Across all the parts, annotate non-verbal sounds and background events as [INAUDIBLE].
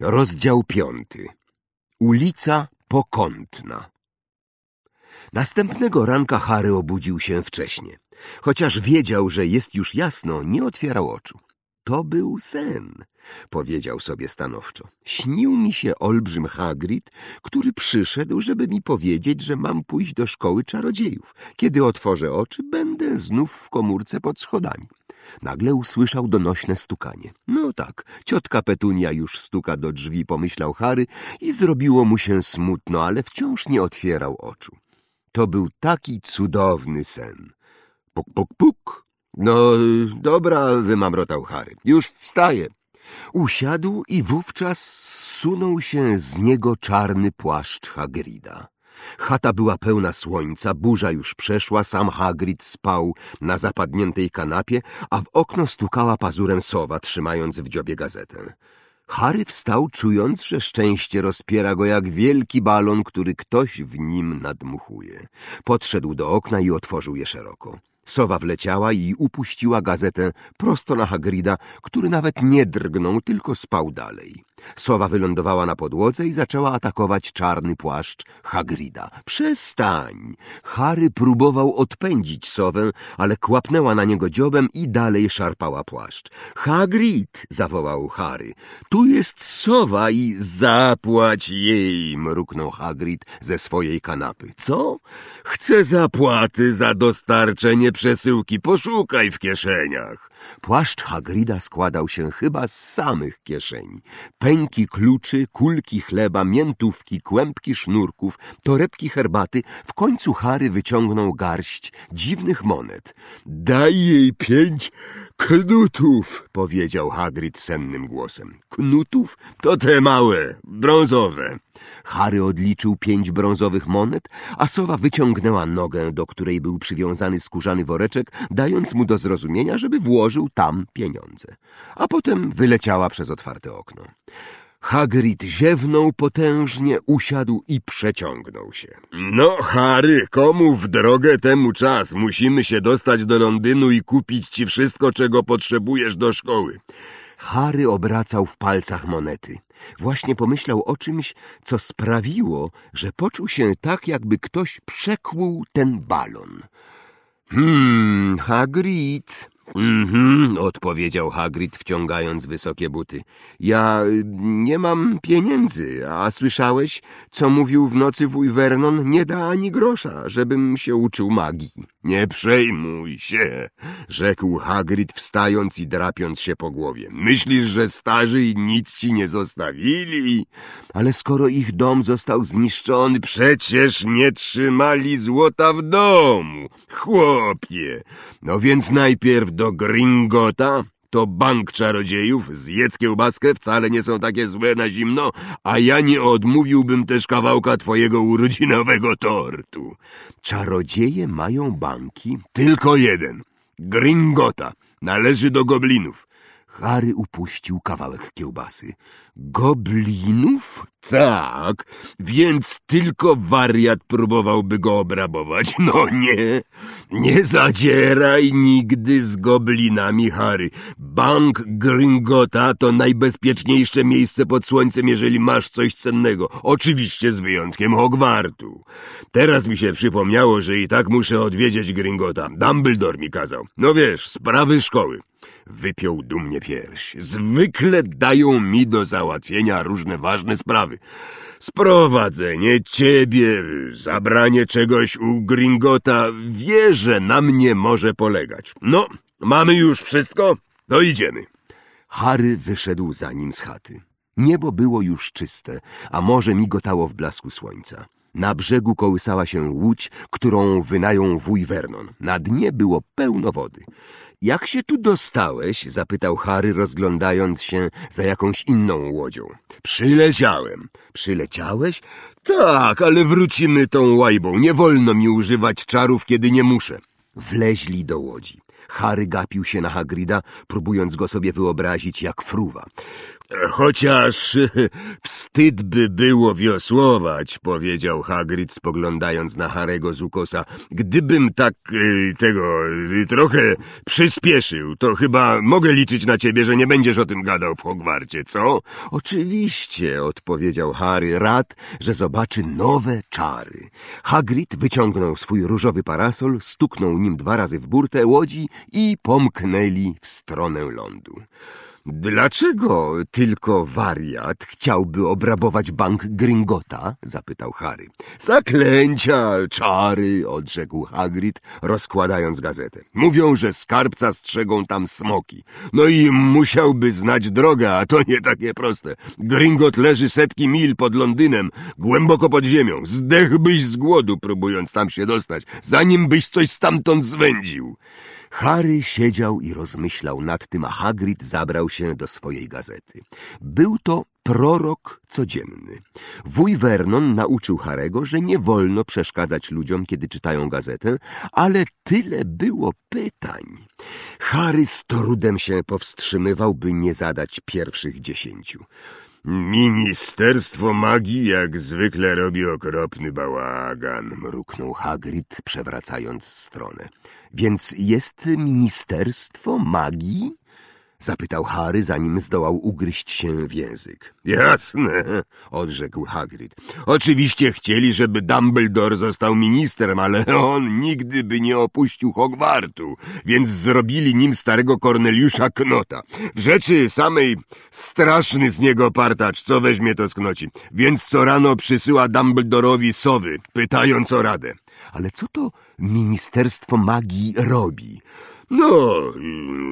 Rozdział piąty. Ulica Pokątna. Następnego ranka Harry obudził się wcześnie. Chociaż wiedział, że jest już jasno, nie otwierał oczu. To był sen, powiedział sobie stanowczo. Śnił mi się olbrzym Hagrid, który przyszedł, żeby mi powiedzieć, że mam pójść do szkoły czarodziejów. Kiedy otworzę oczy, będę znów w komórce pod schodami. Nagle usłyszał donośne stukanie. No tak, ciotka Petunia już stuka do drzwi, pomyślał Harry i zrobiło mu się smutno, ale wciąż nie otwierał oczu. To był taki cudowny sen. Puk, puk, puk. No, dobra, wymamrotał Harry. Już wstaje. Usiadł i wówczas zsunął się z niego czarny płaszcz Hagrida. Chata była pełna słońca, burza już przeszła, sam Hagrid spał na zapadniętej kanapie, a w okno stukała pazurem sowa, trzymając w dziobie gazetę. Harry wstał, czując, że szczęście rozpiera go jak wielki balon, który ktoś w nim nadmuchuje. Podszedł do okna i otworzył je szeroko. Sowa wleciała i upuściła gazetę prosto na Hagrida, który nawet nie drgnął, tylko spał dalej. Sowa wylądowała na podłodze i zaczęła atakować czarny płaszcz Hagrida. Przestań! Harry próbował odpędzić sowę, ale kłapnęła na niego dziobem i dalej szarpała płaszcz. Hagrid! zawołał Harry. Tu jest sowa i zapłać jej! mruknął Hagrid ze swojej kanapy. Co? Chcę zapłaty za dostarczenie przesyłki. Poszukaj w kieszeniach. Płaszcz Hagrida składał się chyba z samych kieszeni. Pęki kluczy, kulki chleba, miętówki, kłębki sznurków, torebki herbaty. W końcu Harry wyciągnął garść dziwnych monet. Daj jej pięć knutów, powiedział Hagrid sennym głosem. Knutów? To te małe, brązowe. Harry odliczył pięć brązowych monet, a sowa wyciągnęła nogę, do której był przywiązany skórzany woreczek, dając mu do zrozumienia, żeby włożył tam pieniądze. A potem wyleciała przez otwarte okno. Hagrid ziewnął potężnie, usiadł i przeciągnął się. No, Harry, komu w drogę temu czas? Musimy się dostać do Londynu i kupić ci wszystko, czego potrzebujesz do szkoły. Harry obracał w palcach monety. Właśnie pomyślał o czymś, co sprawiło, że poczuł się tak, jakby ktoś przekłuł ten balon. Hmm, Hagrid, Mhm, odpowiedział Hagrid, wciągając wysokie buty. Ja y, nie mam pieniędzy, a słyszałeś, co mówił w nocy wuj Vernon? Nie da ani grosza, żebym się uczył magii. Nie przejmuj się, rzekł Hagrid, wstając i drapiąc się po głowie. Myślisz, że starzy nic ci nie zostawili? Ale skoro ich dom został zniszczony, przecież nie trzymali złota w domu, chłopie. No więc najpierw do Gringota, to bank czarodziejów, zjedz kiełbaskę, wcale nie są takie złe na zimno, a ja nie odmówiłbym też kawałka twojego urodzinowego tortu. Czarodzieje mają banki? Tylko jeden. Gringota. Należy do goblinów. Harry upuścił kawałek kiełbasy. Goblinów? Tak, więc tylko wariat próbowałby go obrabować. [LAUGHS] No nie, nie zadzieraj nigdy z goblinami, Harry. Bank Gringota to najbezpieczniejsze miejsce pod słońcem, jeżeli masz coś cennego. Oczywiście z wyjątkiem Hogwartu. Teraz mi się przypomniało, że i tak muszę odwiedzić Gringota. Dumbledore mi kazał. No wiesz, sprawy szkoły. Wypiął dumnie pierś. Zwykle dają mi do załatwienia różne ważne sprawy. Sprowadzenie ciebie, zabranie czegoś u Gringota, wie, że na mnie może polegać. No, mamy już wszystko? To idziemy. Harry wyszedł za nim z chaty. Niebo było już czyste, a morze migotało w blasku słońca. Na brzegu kołysała się łódź, którą wynają wuj Vernon. Na dnie było pełno wody. Jak się tu dostałeś? zapytał Harry, rozglądając się za jakąś inną łodzią. Przyleciałem. Przyleciałeś? Tak, ale wrócimy tą łajbą. Nie wolno mi używać czarów, kiedy nie muszę. Wleźli do łodzi. Harry gapił się na Hagrida, próbując go sobie wyobrazić jak fruwa. Chociaż [LAUGHS] wstyd by było wiosłować, powiedział Hagrid, spoglądając na Harego z ukosa. Gdybym tak y, tego y, trochę przyspieszył, to chyba mogę liczyć na ciebie, że nie będziesz o tym gadał w Hogwarcie, co? Oczywiście, odpowiedział Harry, rad, że zobaczy nowe czary. Hagrid wyciągnął swój różowy parasol, stuknął nim dwa razy w burtę łodzi i pomknęli w stronę lądu. Dlaczego tylko wariat chciałby obrabować bank Gringota? zapytał Harry. Zaklęcia, czary, odrzekł Hagrid, rozkładając gazetę. Mówią, że skarbca strzegą tam smoki. No i musiałby znać drogę, a to nie takie proste. Gringot leży setki mil pod Londynem, głęboko pod ziemią. Zdechłbyś z głodu, próbując tam się dostać, zanim byś coś stamtąd zwędził. Harry siedział i rozmyślał nad tym, a Hagrid zabrał się do swojej gazety. Był to prorok codzienny. Wuj Vernon nauczył Harego, że nie wolno przeszkadzać ludziom, kiedy czytają gazetę, ale tyle było pytań. Harry z trudem się powstrzymywał, by nie zadać pierwszych dziesięciu. Ministerstwo magii jak zwykle robi okropny bałagan, mruknął Hagrid, przewracając stronę. Więc jest Ministerstwo Magii? Zapytał Harry, zanim zdołał ugryźć się w język. Jasne, odrzekł Hagrid. Oczywiście chcieli, żeby Dumbledore został ministrem, ale on nigdy by nie opuścił Hogwartu, więc zrobili nim starego Korneliusza Knota. W rzeczy samej straszny z niego partacz, co weźmie to z knoci. Więc co rano przysyła Dumbledorowi sowy, pytając o radę. Ale co to Ministerstwo Magii robi? No,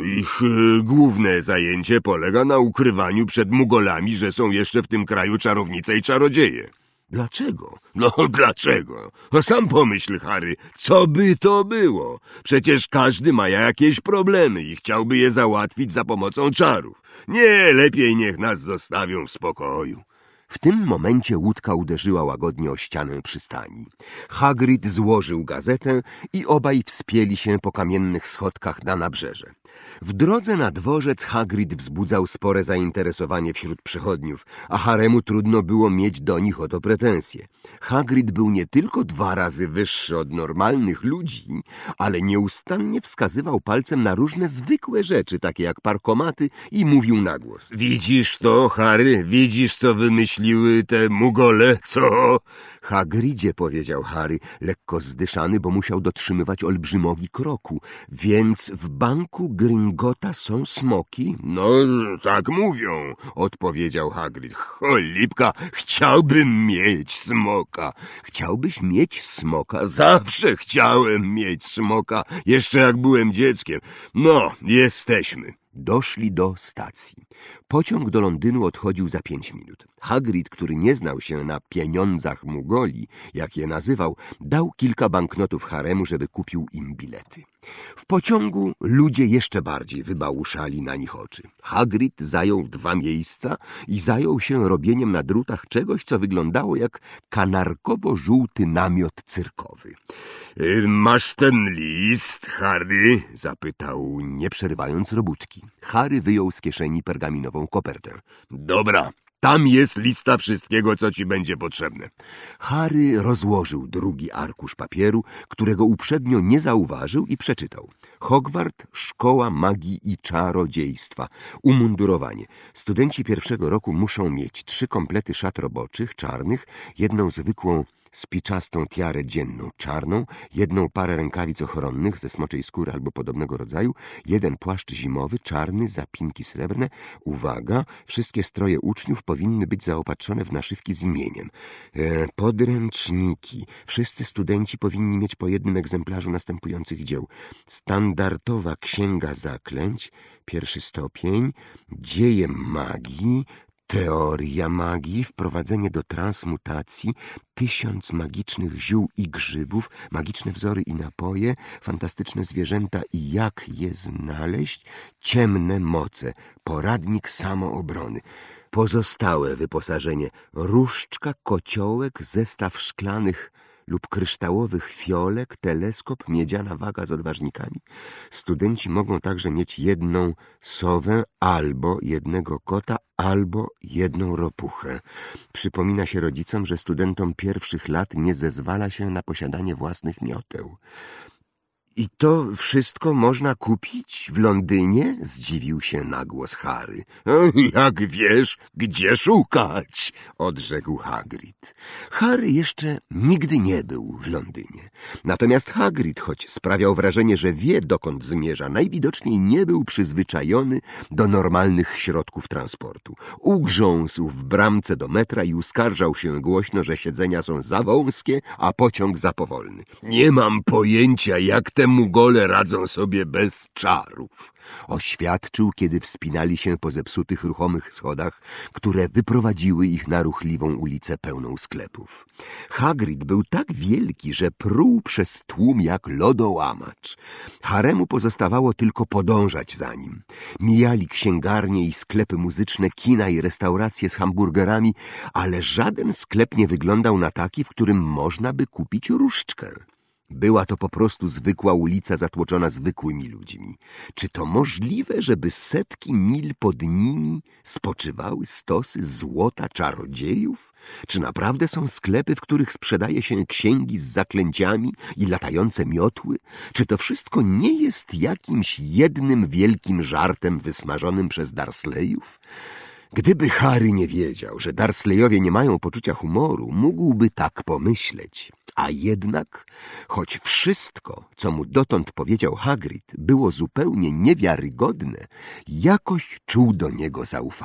ich e, główne zajęcie polega na ukrywaniu przed Mugolami, że są jeszcze w tym kraju czarownice i czarodzieje. Dlaczego? No [LAUGHS] dlaczego? Sam pomyśl, Harry, co by to było? Przecież każdy ma jakieś problemy i chciałby je załatwić za pomocą czarów. Nie, lepiej niech nas zostawią w spokoju. W tym momencie łódka uderzyła łagodnie o ścianę przystani. Hagrid złożył gazetę i obaj wspięli się po kamiennych schodkach na nabrzeże. W drodze na dworzec Hagrid wzbudzał spore zainteresowanie wśród przechodniów, a Haremu trudno było mieć do nich o to pretensje. Hagrid był nie tylko dwa razy wyższy od normalnych ludzi, ale nieustannie wskazywał palcem na różne zwykłe rzeczy, takie jak parkomaty i mówił na głos. Widzisz to, Harry? Widzisz, co wymyśliły te mugole, co? Hagridzie, powiedział Harry, lekko zdyszany, bo musiał dotrzymywać olbrzymowi kroku. Więc w banku Gringota są smoki? No, tak mówią, odpowiedział Hagrid. Cholipka, chciałbym mieć smoka. Chciałbyś mieć smoka? Zawsze chciałem mieć smoka, jeszcze jak byłem dzieckiem. No, jesteśmy. Doszli do stacji. Pociąg do Londynu odchodził za pięć minut. Hagrid, który nie znał się na pieniądzach Mugoli, jak je nazywał, dał kilka banknotów haremu, żeby kupił im bilety. W pociągu ludzie jeszcze bardziej wybałuszali na nich oczy. Hagrid zajął dwa miejsca i zajął się robieniem na drutach czegoś, co wyglądało jak kanarkowo-żółty namiot cyrkowy. Y, masz ten list, Harry? zapytał, nie przerywając robótki. Harry wyjął z kieszeni pergaminową kopertę. Dobra, tam jest lista wszystkiego, co ci będzie potrzebne. Harry rozłożył drugi arkusz papieru, którego uprzednio nie zauważył i przeczytał. Hogwart, Szkoła Magii i Czarodziejstwa. Umundurowanie. Studenci pierwszego roku muszą mieć trzy komplety szat roboczych, czarnych, jedną zwykłą spiczastą tiarę dzienną czarną, jedną parę rękawic ochronnych ze smoczej skóry albo podobnego rodzaju, jeden płaszcz zimowy, czarny, zapinki srebrne. Uwaga, wszystkie stroje uczniów powinny być zaopatrzone w naszywki z imieniem. E, podręczniki. Wszyscy studenci powinni mieć po jednym egzemplarzu następujących dzieł. Standardowa księga zaklęć, pierwszy stopień, dzieje magii, Teoria magii, wprowadzenie do transmutacji, tysiąc magicznych ziół i grzybów, magiczne wzory i napoje, fantastyczne zwierzęta i jak je znaleźć, ciemne moce, poradnik samoobrony. Pozostałe wyposażenie, różdżka, kociołek, zestaw szklanych lub kryształowych fiolek, teleskop, miedziana waga z odważnikami. Studenci mogą także mieć jedną sowę, albo jednego kota, albo jedną ropuchę. Przypomina się rodzicom, że studentom pierwszych lat nie zezwala się na posiadanie własnych mioteł. I to wszystko można kupić w Londynie? Zdziwił się na głos Harry. [LAUGHS] Jak wiesz, gdzie szukać? Odrzekł Hagrid. Harry jeszcze nigdy nie był w Londynie. Natomiast Hagrid, choć sprawiał wrażenie, że wie, dokąd zmierza, najwidoczniej nie był przyzwyczajony do normalnych środków transportu. Ugrząsł w bramce do metra i uskarżał się głośno, że siedzenia są za wąskie, a pociąg za powolny. Nie mam pojęcia, jak te mugole radzą sobie bez czarów. Oświadczył, kiedy wspinali się po zepsutych ruchomych schodach, które wyprowadziły ich na ruchliwą ulicę pełną sklepów. Hagrid był tak wielki, że pruł przez tłum jak lodołamacz. Haremu pozostawało tylko podążać za nim. Mijali księgarnie i sklepy muzyczne, kina i restauracje z hamburgerami, ale żaden sklep nie wyglądał na taki, w którym można by kupić różdżkę. Była to po prostu zwykła ulica zatłoczona zwykłymi ludźmi. Czy to możliwe, żeby setki mil pod nimi spoczywały stosy złota czarodziejów? Czy naprawdę są sklepy, w których sprzedaje się księgi z zaklęciami i latające miotły? Czy to wszystko nie jest jakimś jednym wielkim żartem wysmażonym przez Darsleyów? Gdyby Harry nie wiedział, że Darsleyowie nie mają poczucia humoru, mógłby tak pomyśleć. A jednak, choć wszystko, co mu dotąd powiedział Hagrid, było zupełnie niewiarygodne, jakoś czuł do niego zaufanie.